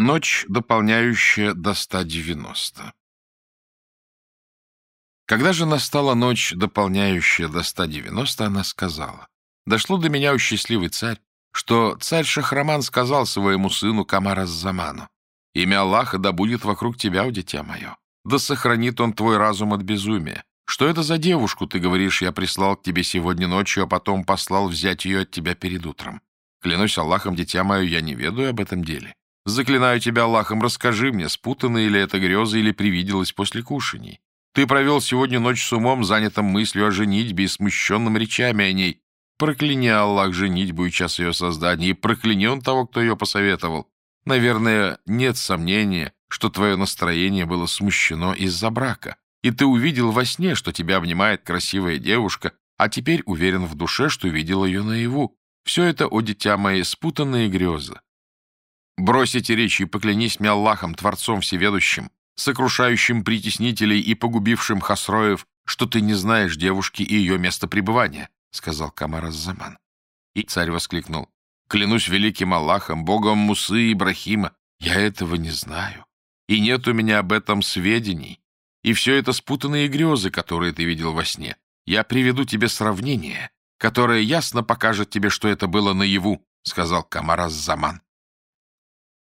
Ночь, дополняющая до 190. Когда же настала ночь, дополняющая до 190, она сказала, «Дошло до меня, у счастливый царь, что царь Шахраман сказал своему сыну Камараз-Заману, «Имя Аллаха да будет вокруг тебя, у дитя мое, да сохранит он твой разум от безумия. Что это за девушку, ты говоришь, я прислал к тебе сегодня ночью, а потом послал взять ее от тебя перед утром? Клянусь Аллахом, дитя мое, я не ведаю об этом деле». Заклинаю тебя Аллахом, расскажи мне, спутанные ли это грезы или привиделось после кушаний. Ты провел сегодня ночь с умом, занятым мыслью о женитьбе и смущенным речами о ней. Прокляни Аллах женитьбу и час ее создания, и прокляни он того, кто ее посоветовал. Наверное, нет сомнения, что твое настроение было смущено из-за брака, и ты увидел во сне, что тебя обнимает красивая девушка, а теперь уверен в душе, что видел ее наяву. Все это, о дитя мои, спутанные грезы. Брось эти речи и поклянись мне Аллахом, Творцом Всеведущим, сокрушающим притеснителей и погубившим Хасроев, что ты не знаешь девушки и ее место пребывания, — сказал Камар Заман. И царь воскликнул, — клянусь великим Аллахом, богом Мусы и Ибрахима, я этого не знаю, и нет у меня об этом сведений, и все это спутанные грезы, которые ты видел во сне. Я приведу тебе сравнение, которое ясно покажет тебе, что это было наяву, — сказал Камар Заман.